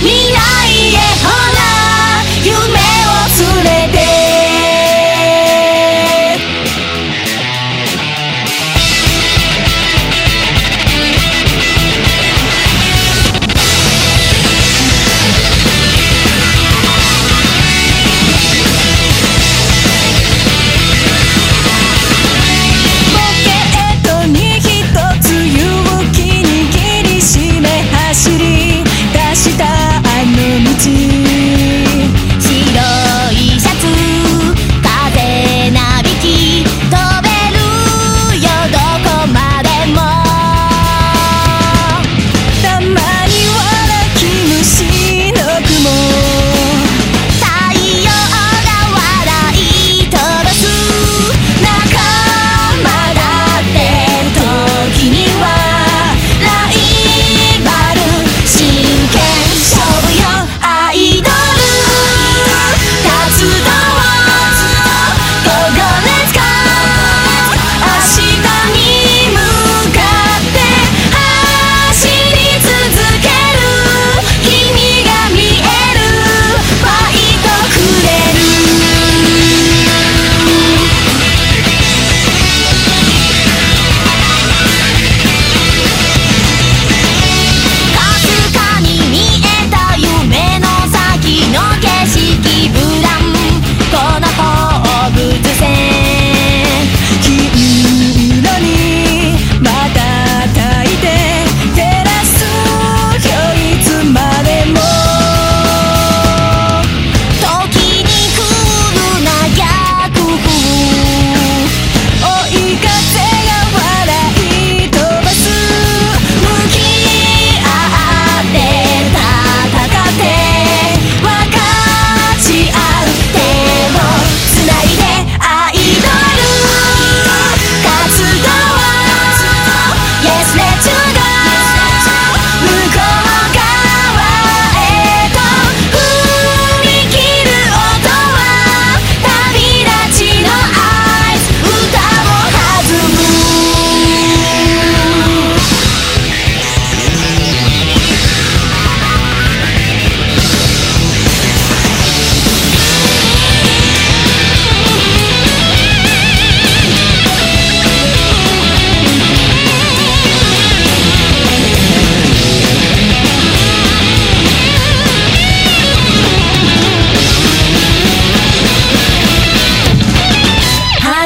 Me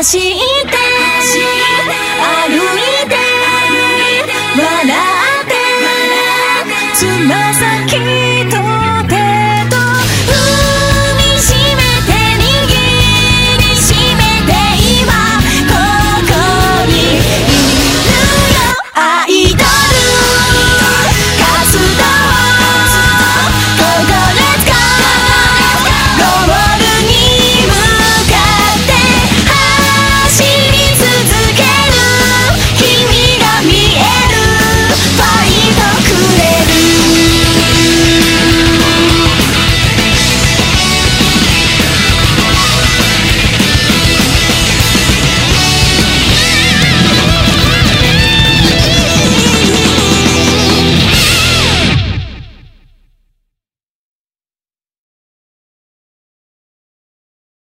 走って歩いて笑ってつま先